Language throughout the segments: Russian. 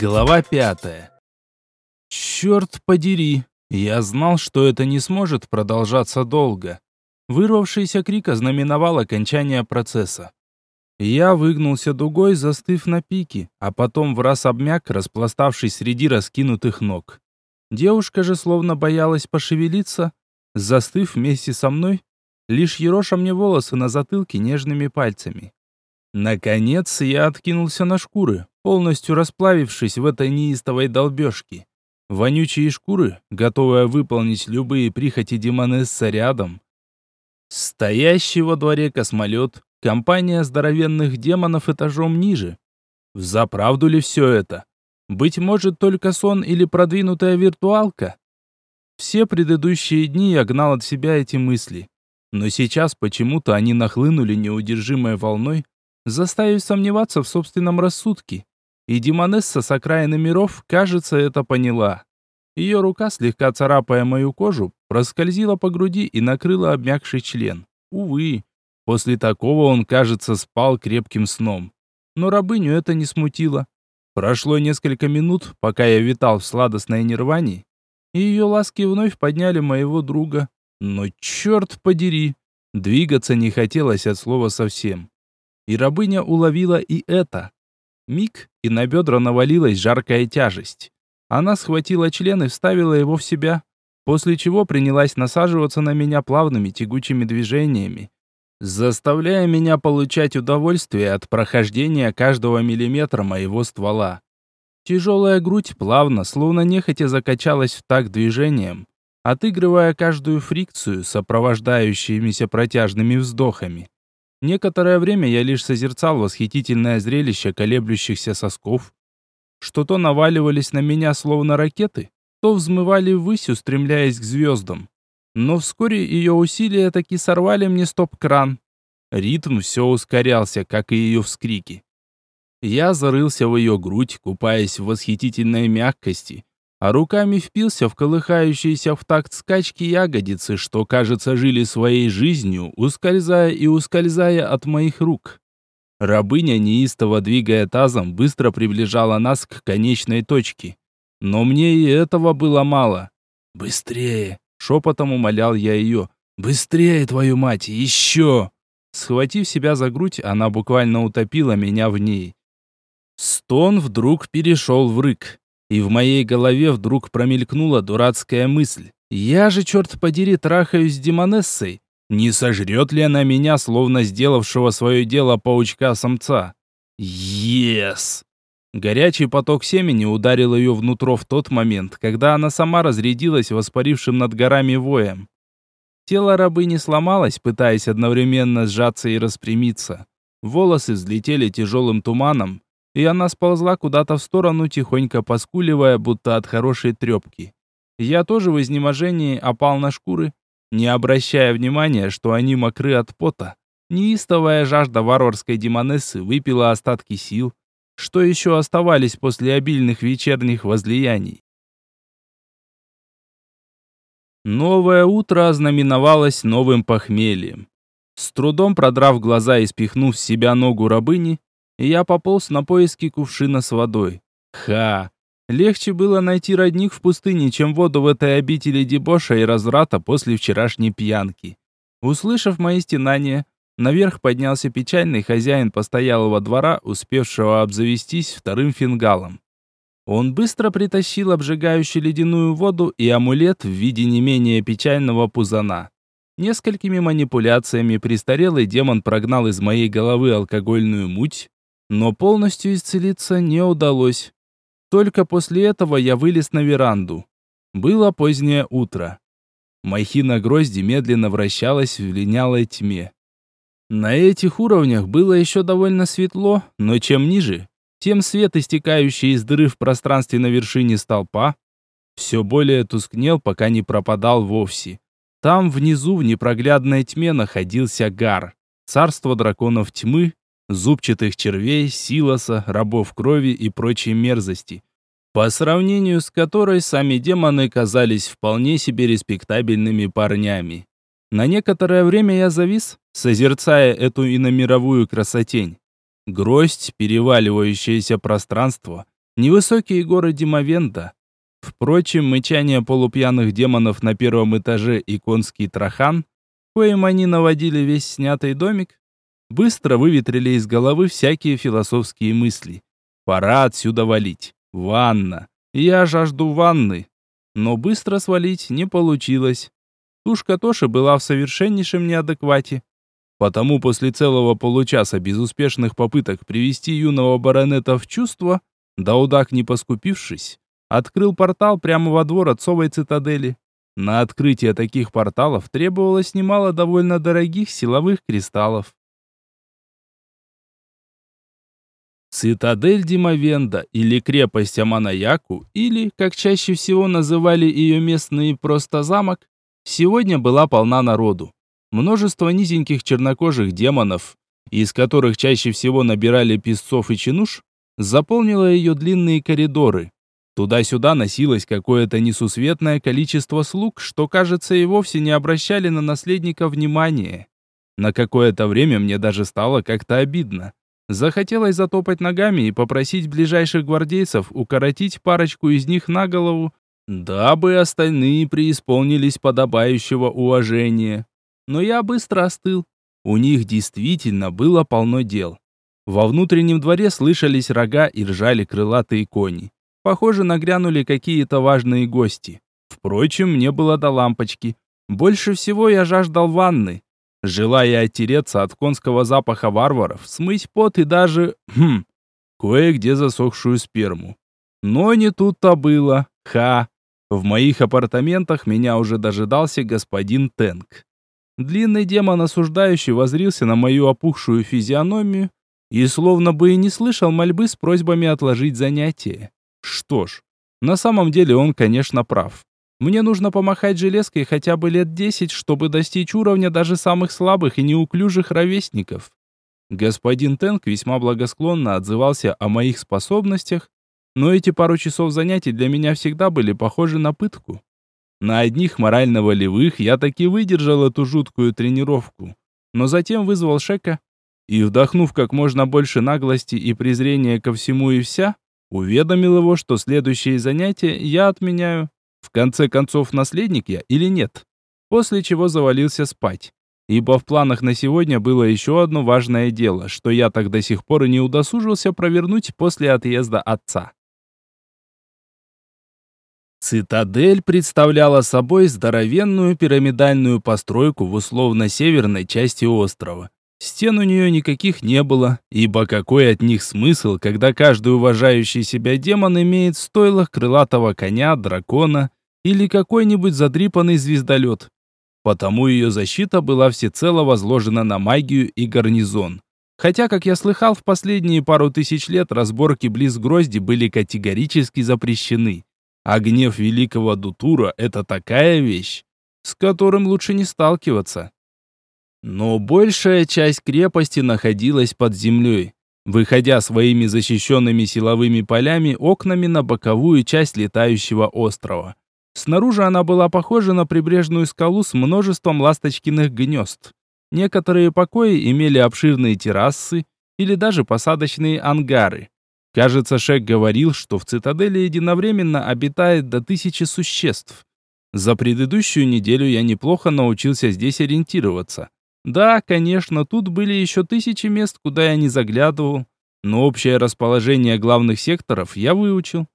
Глава пятая. Черт подери, я знал, что это не сможет продолжаться долго. Вырвавшийся крик ознаменовал окончание процесса. Я выгнулся дугой, застыв на пике, а потом в раз обмяк, распластавшись среди раскинутых ног. Девушка же словно боялась пошевелиться, застыв вместе со мной, лишь ероша мне волосы на затылке нежными пальцами. Наконец я откинулся на шкуры, полностью расплавившись в этой неистовой долбежке. Вонючие шкуры, готовые выполнить любые прихоти демонесса рядом. Стоящий во дворе космолет, компания здоровенных демонов этажом ниже. Взаправду ли все это? Быть может, только сон или продвинутая виртуалка? Все предыдущие дни я гнал от себя эти мысли. Но сейчас почему-то они нахлынули неудержимой волной, заставив сомневаться в собственном рассудке. И Демонесса с окраины миров, кажется, это поняла. Ее рука, слегка царапая мою кожу, проскользила по груди и накрыла обмякший член. Увы, после такого он, кажется, спал крепким сном. Но рабыню это не смутило. Прошло несколько минут, пока я витал в сладостной нирване, и ее ласки вновь подняли моего друга. Но черт подери, двигаться не хотелось от слова совсем. И рабыня уловила и это. Миг, и на бедра навалилась жаркая тяжесть. Она схватила член и вставила его в себя, после чего принялась насаживаться на меня плавными тягучими движениями, заставляя меня получать удовольствие от прохождения каждого миллиметра моего ствола. Тяжелая грудь плавно, словно нехотя закачалась в такт движением, отыгрывая каждую фрикцию, сопровождающимися протяжными вздохами. Некоторое время я лишь созерцал восхитительное зрелище колеблющихся сосков, что то наваливались на меня словно ракеты, то взмывали ввысь, устремляясь к звездам. Но вскоре ее усилия таки сорвали мне стоп-кран. Ритм все ускорялся, как и ее вскрики. Я зарылся в ее грудь, купаясь в восхитительной мягкости, а руками впился в колыхающиеся в такт скачки ягодицы, что, кажется, жили своей жизнью, ускользая и ускользая от моих рук. Рабыня, неистово двигая тазом, быстро приближала нас к конечной точке. Но мне и этого было мало. «Быстрее!» — шепотом умолял я ее. «Быстрее, твою мать, еще!» Схватив себя за грудь, она буквально утопила меня в ней. Стон вдруг перешел в рык. И в моей голове вдруг промелькнула дурацкая мысль. Я же, черт подери, трахаюсь с демонессой. Не сожрет ли она меня, словно сделавшего свое дело паучка-самца? Ес! Горячий поток семени ударил ее внутрь в тот момент, когда она сама разрядилась воспарившим над горами воем. Тело рабыни сломалось, пытаясь одновременно сжаться и распрямиться. Волосы взлетели тяжелым туманом, и она сползла куда-то в сторону, тихонько поскуливая, будто от хорошей трепки. Я тоже в изнеможении опал на шкуры, не обращая внимания, что они мокры от пота. Неистовая жажда варварской демонессы выпила остатки сил, что еще оставались после обильных вечерних возлияний. Новое утро ознаменовалось новым похмельем. С трудом продрав глаза и спихнув с себя ногу рабыни, и я пополз на поиски кувшина с водой. Ха! Легче было найти родник в пустыне, чем воду в этой обители дебоша и разврата после вчерашней пьянки. Услышав мои стенания, наверх поднялся печальный хозяин постоялого двора, успевшего обзавестись вторым фингалом. Он быстро притащил обжигающую ледяную воду и амулет в виде не менее печального пузана. Несколькими манипуляциями престарелый демон прогнал из моей головы алкогольную муть, но полностью исцелиться не удалось. Только после этого я вылез на веранду. Было позднее утро. Махина грозди медленно вращалась в линялой тьме. На этих уровнях было еще довольно светло, но чем ниже, тем свет, истекающий из дыры в пространстве на вершине столпа, все более тускнел, пока не пропадал вовсе. Там внизу в непроглядной тьме находился Гар, царство драконов тьмы, зубчатых червей, силоса, рабов крови и прочей мерзости, по сравнению с которой сами демоны казались вполне себе респектабельными парнями. На некоторое время я завис, созерцая эту иномировую красотень. Гроздь, переваливающееся пространство, невысокие горы Димовента. Впрочем, мычание полупьяных демонов на первом этаже и конский трахан, коим они наводили весь снятый домик, быстро выветрили из головы всякие философские мысли. Пора отсюда валить. Ванна. Я жажду ванны. Но быстро свалить не получилось. Тушка Тоши была в совершеннейшем неадеквате. Потому после целого получаса безуспешных попыток привести юного баронета в чувство, Даудак, не поскупившись, открыл портал прямо во двор отцовой цитадели. На открытие таких порталов требовалось немало довольно дорогих силовых кристаллов. Цитадель Димовенда или крепость Аманаяку, или, как чаще всего называли ее местные просто замок, сегодня была полна народу. Множество низеньких чернокожих демонов, из которых чаще всего набирали песцов и чинуш, заполнило ее длинные коридоры. Туда-сюда носилось какое-то несусветное количество слуг, что, кажется, и вовсе не обращали на наследника внимания. На какое-то время мне даже стало как-то обидно. Захотелось затопать ногами и попросить ближайших гвардейцев укоротить парочку из них на голову, дабы остальные преисполнились подобающего уважения но я быстро остыл. У них действительно было полно дел. Во внутреннем дворе слышались рога и ржали крылатые кони. Похоже, нагрянули какие-то важные гости. Впрочем, мне было до лампочки. Больше всего я жаждал ванны. Желая оттереться от конского запаха варваров, смыть пот и даже... Хм, кое-где засохшую сперму. Но не тут-то было. Ха! В моих апартаментах меня уже дожидался господин Тенк. Длинный демон осуждающий возрился на мою опухшую физиономию и словно бы и не слышал мольбы с просьбами отложить занятие. Что ж, на самом деле он, конечно, прав. Мне нужно помахать железкой хотя бы лет десять, чтобы достичь уровня даже самых слабых и неуклюжих ровесников. Господин Тенк весьма благосклонно отзывался о моих способностях, но эти пару часов занятий для меня всегда были похожи на пытку. На одних морально-волевых я таки выдержал эту жуткую тренировку, но затем вызвал Шека и, вдохнув как можно больше наглости и презрения ко всему и вся, уведомил его, что следующие занятия я отменяю. В конце концов, наследник я или нет? После чего завалился спать. Ибо в планах на сегодня было еще одно важное дело, что я так до сих пор и не удосужился провернуть после отъезда отца. Цитадель представляла собой здоровенную пирамидальную постройку в условно-северной части острова. Стен у нее никаких не было, ибо какой от них смысл, когда каждый уважающий себя демон имеет в стойлах крылатого коня, дракона или какой-нибудь задрипанный звездолет. Потому ее защита была всецело возложена на магию и гарнизон. Хотя, как я слыхал, в последние пару тысяч лет разборки близ Грозди были категорически запрещены. А гнев великого Дутура — это такая вещь, с которым лучше не сталкиваться. Но большая часть крепости находилась под землей, выходя своими защищенными силовыми полями окнами на боковую часть летающего острова. Снаружи она была похожа на прибрежную скалу с множеством ласточкиных гнезд. Некоторые покои имели обширные террасы или даже посадочные ангары. Кажется, Шек говорил, что в цитадели единовременно обитает до тысячи существ. За предыдущую неделю я неплохо научился здесь ориентироваться. Да, конечно, тут были еще тысячи мест, куда я не заглядывал, но общее расположение главных секторов я выучил.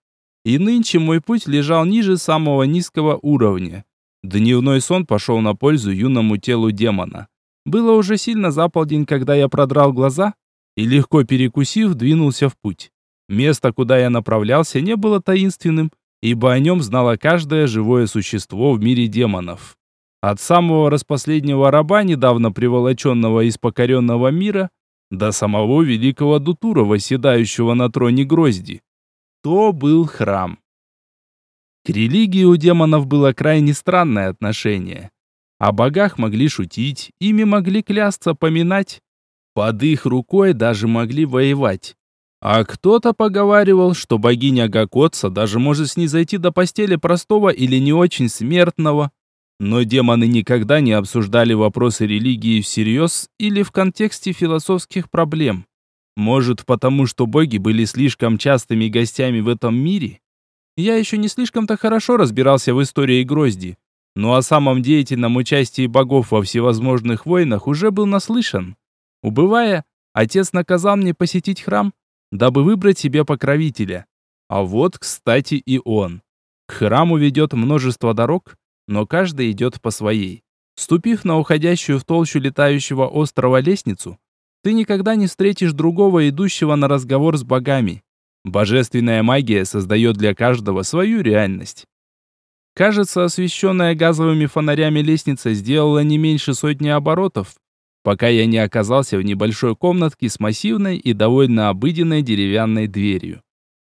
И нынче мой путь лежал ниже самого низкого уровня. Дневной сон пошел на пользу юному телу демона. Было уже сильно за когда я продрал глаза и, легко перекусив, двинулся в путь. Место, куда я направлялся, не было таинственным, ибо о нем знало каждое живое существо в мире демонов. От самого распоследнего раба, недавно приволоченного из покоренного мира, до самого великого Дутура, восседающего на троне Грозди. То был храм. К религии у демонов было крайне странное отношение. О богах могли шутить, ими могли клясться, поминать. Под их рукой даже могли воевать. А кто-то поговаривал, что богиня Гакотса даже может снизойти до постели простого или не очень смертного. Но демоны никогда не обсуждали вопросы религии всерьез или в контексте философских проблем. Может, потому что боги были слишком частыми гостями в этом мире? Я еще не слишком-то хорошо разбирался в истории Грозди, но о самом деятельном участии богов во всевозможных войнах уже был наслышан. Убывая, отец наказал мне посетить храм, дабы выбрать себе покровителя. А вот, кстати, и он. К храму ведет множество дорог, но каждая идет по своей. Ступив на уходящую в толщу летающего острова лестницу, ты никогда не встретишь другого идущего на разговор с богами. Божественная магия создает для каждого свою реальность. Кажется, освещенная газовыми фонарями лестница сделала не меньше сотни оборотов, пока я не оказался в небольшой комнатке с массивной и довольно обыденной деревянной дверью.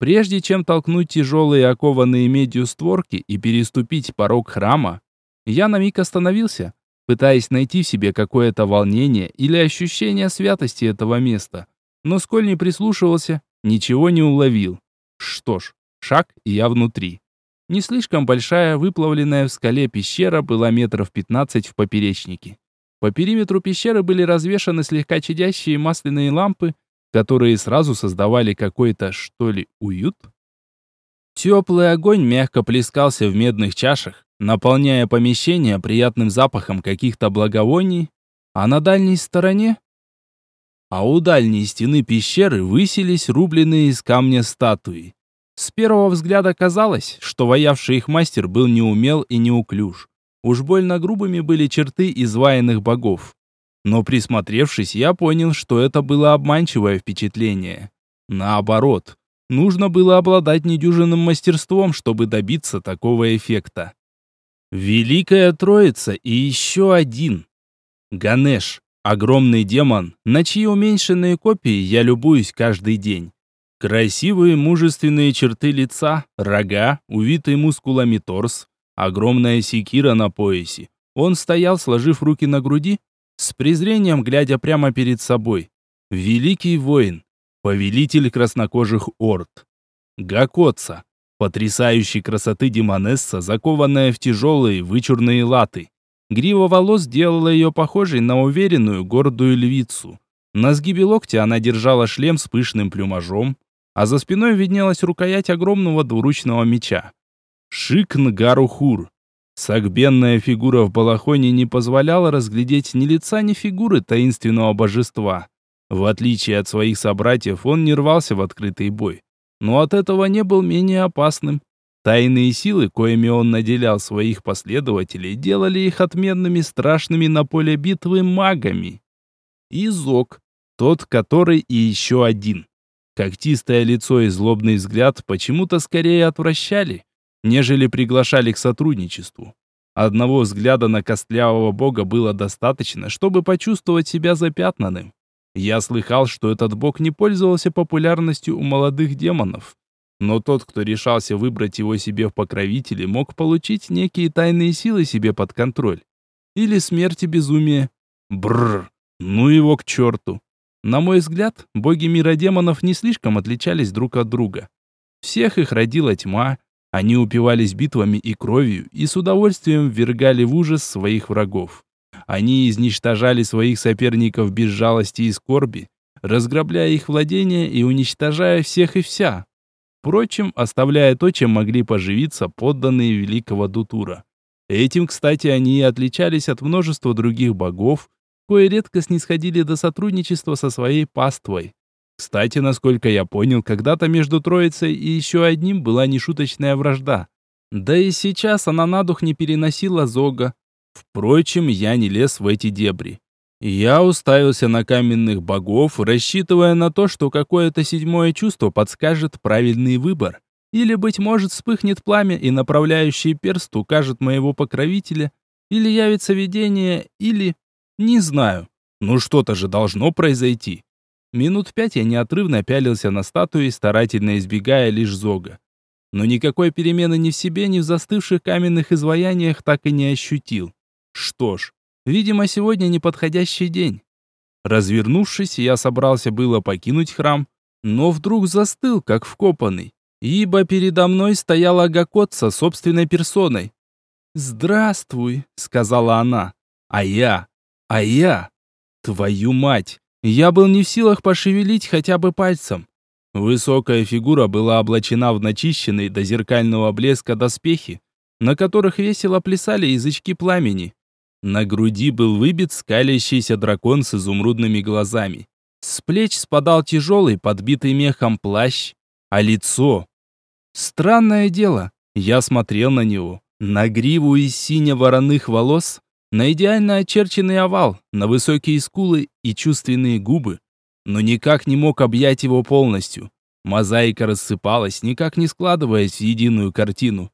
Прежде чем толкнуть тяжелые окованные медью створки и переступить порог храма, я на миг остановился, пытаясь найти в себе какое-то волнение или ощущение святости этого места. Но сколь не прислушивался, ничего не уловил. Что ж, шаг, и я внутри. Не слишком большая, выплавленная в скале пещера была метров 15 в поперечнике. По периметру пещеры были развешаны слегка чадящие масляные лампы, которые сразу создавали какой-то, что ли, уют. Теплый огонь мягко плескался в медных чашах, наполняя помещение приятным запахом каких-то благовоний, а на дальней стороне... А у дальней стены пещеры высились рубленные из камня статуи. С первого взгляда казалось, что воявший их мастер был неумел и неуклюж. Уж больно грубыми были черты изваянных богов. Но присмотревшись, я понял, что это было обманчивое впечатление. Наоборот, нужно было обладать недюжинным мастерством, чтобы добиться такого эффекта. Великая Троица и еще один. Ганеш, огромный демон, на чьи уменьшенные копии я любуюсь каждый день. Красивые мужественные черты лица, рога, увитый мускулами торс, Огромная секира на поясе. Он стоял, сложив руки на груди, с презрением глядя прямо перед собой. Великий воин, повелитель краснокожих орд. Гакоца, потрясающей красоты демонесса, закованная в тяжелые вычурные латы. Грива волос делала ее похожей на уверенную, гордую львицу. На сгибе локтя она держала шлем с пышным плюмажом, а за спиной виднелась рукоять огромного двуручного меча. Шик Нгарухур. Сагбенная фигура в балахоне не позволяла разглядеть ни лица, ни фигуры таинственного божества. В отличие от своих собратьев, он не рвался в открытый бой. Но от этого не был менее опасным. Тайные силы, коими он наделял своих последователей, делали их отменными, страшными на поле битвы магами. И Зок, тот, который и еще один. Когтистое лицо и злобный взгляд почему-то скорее отвращали, нежели приглашали к сотрудничеству. Одного взгляда на костлявого бога было достаточно, чтобы почувствовать себя запятнанным. Я слыхал, что этот бог не пользовался популярностью у молодых демонов. Но тот, кто решался выбрать его себе в покровители, мог получить некие тайные силы себе под контроль. Или смерть и безумие. Бррр, ну его к черту. На мой взгляд, боги мира демонов не слишком отличались друг от друга. Всех их родила тьма, они упивались битвами и кровью и с удовольствием ввергали в ужас своих врагов. Они изничтожали своих соперников без жалости и скорби, разграбляя их владения и уничтожая всех и вся. Впрочем, оставляя то, чем могли поживиться подданные великого Дутура. Этим, кстати, они и отличались от множества других богов, кое редко снисходили до сотрудничества со своей паствой. Кстати, насколько я понял, когда-то между Троицей и еще одним была нешуточная вражда. Да и сейчас она на дух не переносила Зога. Впрочем, я не лез в эти дебри. Я уставился на каменных богов, рассчитывая на то, что какое-то седьмое чувство подскажет правильный выбор. Или, быть может, вспыхнет пламя, и направляющий перст укажет моего покровителя, или явится видение, или... Не знаю. Ну что-то же должно произойти. Минут пять я неотрывно пялился на статуи, старательно избегая лишь зога. Но никакой перемены ни в себе, ни в застывших каменных изваяниях так и не ощутил. Что ж, видимо, сегодня неподходящий день. Развернувшись, я собрался было покинуть храм, но вдруг застыл, как вкопанный, ибо передо мной стояла Гакотца собственной персоной. «Здравствуй», — сказала она. «А я? А я? Твою мать! Я был не в силах пошевелить хотя бы пальцем. Высокая фигура была облачена в начищенные до зеркального блеска доспехи, на которых весело плясали язычки пламени. На груди был выбит скалящийся дракон с изумрудными глазами. С плеч спадал тяжелый, подбитый мехом плащ, а лицо... Странное дело, я смотрел на него, на гриву из сине-вороных волос, на идеально очерченный овал, на высокие скулы и чувственные губы, но никак не мог объять его полностью. Мозаика рассыпалась, никак не складываясь в единую картину.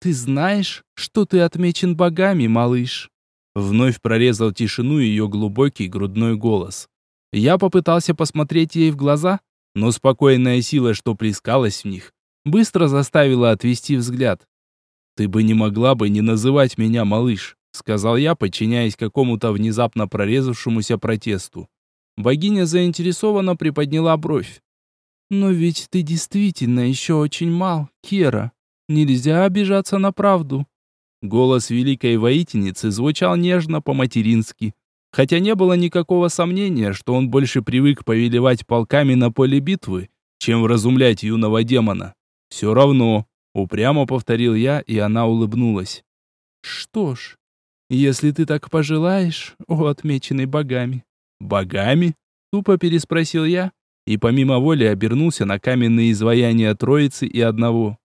«Ты знаешь, что ты отмечен богами, малыш?» Вновь прорезал тишину ее глубокий грудной голос. Я попытался посмотреть ей в глаза, но спокойная сила, что плескалась в них, быстро заставила отвести взгляд. «Ты бы не могла бы не называть меня малыш», сказал я, подчиняясь какому-то внезапно прорезавшемуся протесту. Богиня заинтересованно приподняла бровь. «Но ведь ты действительно еще очень мал, Кера. Нельзя обижаться на правду». Голос великой воительницы звучал нежно по-матерински, хотя не было никакого сомнения, что он больше привык повелевать полками на поле битвы, чем вразумлять юного демона. «Все равно», — упрямо повторил я, и она улыбнулась. «Что ж, если ты так пожелаешь, о отмеченный богами, «Богами?» — тупо переспросил я, и помимо воли обернулся на каменные изваяния Троицы и одного.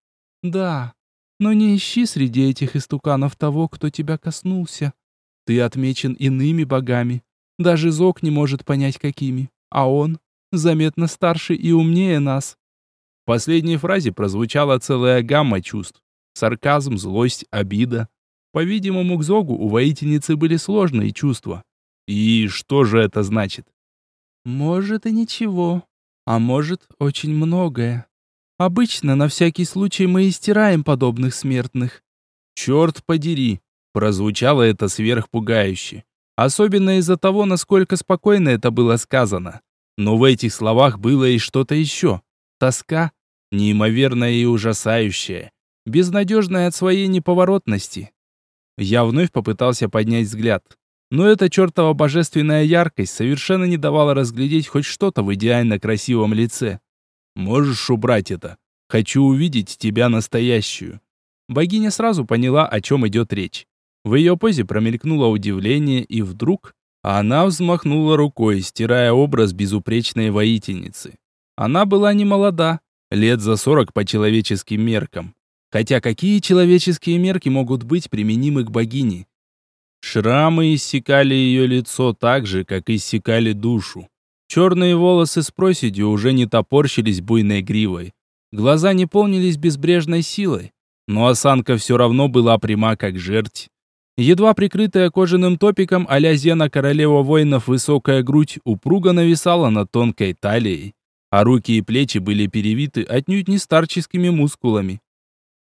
«Да, но не ищи среди этих истуканов того, кто тебя коснулся. Ты отмечен иными богами. Даже Зок не может понять, какими. А он заметно старше и умнее нас». В последней фразе прозвучала целая гамма чувств. Сарказм, злость, обида. По-видимому, к Зогу у воительницы были сложные чувства. И что же это значит? Может и ничего, а может очень многое. Обычно на всякий случай мы и стираем подобных смертных. Черт подери, прозвучало это сверхпугающе. Особенно из-за того, насколько спокойно это было сказано. Но в этих словах было и что-то еще. Тоска, неимоверная и ужасающая, безнадежная от своей неповоротности. Я вновь попытался поднять взгляд. Но эта чертова божественная яркость совершенно не давала разглядеть хоть что-то в идеально красивом лице. «Можешь убрать это? Хочу увидеть тебя настоящую». Богиня сразу поняла, о чем идет речь. В ее позе промелькнуло удивление, и вдруг она взмахнула рукой, стирая образ безупречной воительницы. Она была не молода, лет за сорок по человеческим меркам. Хотя какие человеческие мерки могут быть применимы к богине? Шрамы иссекали ее лицо так же, как иссекали душу. Черные волосы с проседью уже не топорщились буйной гривой. Глаза не полнились безбрежной силой, но осанка все равно была пряма, как жерть. Едва прикрытая кожаным топиком а-ля Зена королева воинов высокая грудь упруго нависала над тонкой талией, а руки и плечи были перевиты отнюдь не старческими мускулами.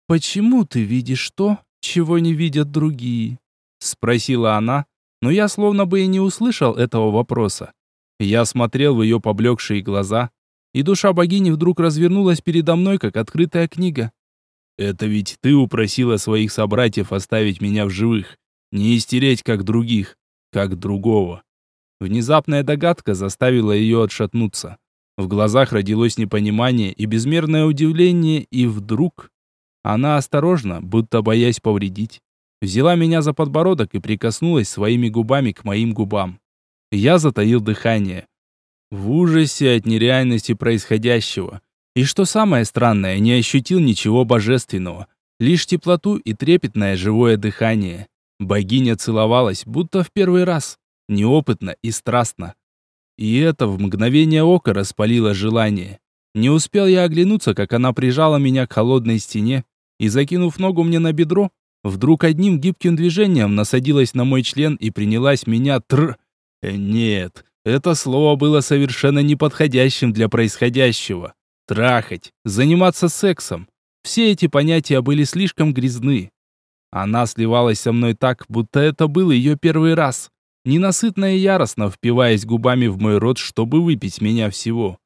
«Почему ты видишь то, чего не видят другие?» Спросила она, но я словно бы и не услышал этого вопроса. Я смотрел в ее поблекшие глаза, и душа богини вдруг развернулась передо мной, как открытая книга. «Это ведь ты упросила своих собратьев оставить меня в живых, не истереть как других, как другого». Внезапная догадка заставила ее отшатнуться. В глазах родилось непонимание и безмерное удивление, и вдруг... Она осторожно, будто боясь повредить, взяла меня за подбородок и прикоснулась своими губами к моим губам. Я затаил дыхание. В ужасе от нереальности происходящего. И что самое странное, не ощутил ничего божественного. Лишь теплоту и трепетное живое дыхание. Богиня целовалась, будто в первый раз. Неопытно и страстно. И это в мгновение ока распалило желание. Не успел я оглянуться, как она прижала меня к холодной стене и, закинув ногу мне на бедро, Вдруг одним гибким движением насадилась на мой член и принялась меня тр... Э, нет, это слово было совершенно неподходящим для происходящего. Трахать, заниматься сексом. Все эти понятия были слишком грязны. Она сливалась со мной так, будто это был ее первый раз. Ненасытно и яростно впиваясь губами в мой рот, чтобы выпить меня всего.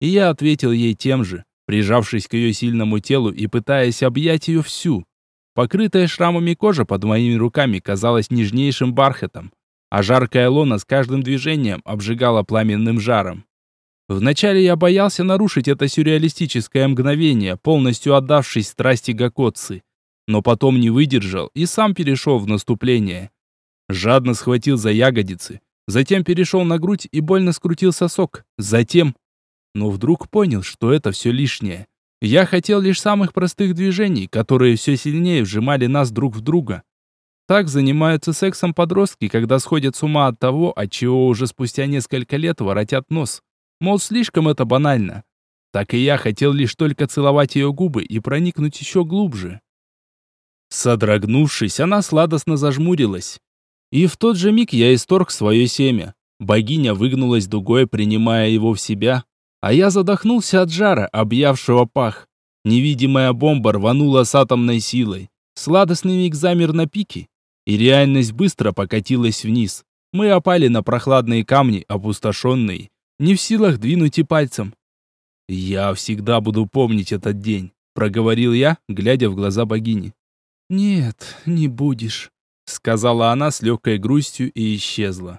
И я ответил ей тем же, прижавшись к ее сильному телу и пытаясь объять ее всю. Покрытая шрамами кожа под моими руками казалась нежнейшим бархатом, а жаркая лона с каждым движением обжигала пламенным жаром. Вначале я боялся нарушить это сюрреалистическое мгновение, полностью отдавшись страсти Гакоцци, но потом не выдержал и сам перешел в наступление. Жадно схватил за ягодицы, затем перешел на грудь и больно скрутил сосок, затем... Но вдруг понял, что это все лишнее. Я хотел лишь самых простых движений, которые все сильнее вжимали нас друг в друга. Так занимаются сексом подростки, когда сходят с ума от того, от чего уже спустя несколько лет воротят нос. Мол, слишком это банально. Так и я хотел лишь только целовать ее губы и проникнуть еще глубже. Содрогнувшись, она сладостно зажмурилась. И в тот же миг я исторг свое семя. Богиня выгнулась дугой, принимая его в себя, а я задохнулся от жара, объявшего пах. Невидимая бомба рванула с атомной силой. Сладостный миг замер на пике, и реальность быстро покатилась вниз. Мы опали на прохладные камни, опустошенные, не в силах двинуть и пальцем. «Я всегда буду помнить этот день», — проговорил я, глядя в глаза богини. «Нет, не будешь», — сказала она с легкой грустью и исчезла.